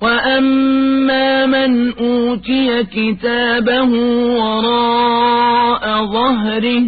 وأما من أوتي كتابه وراء ظهره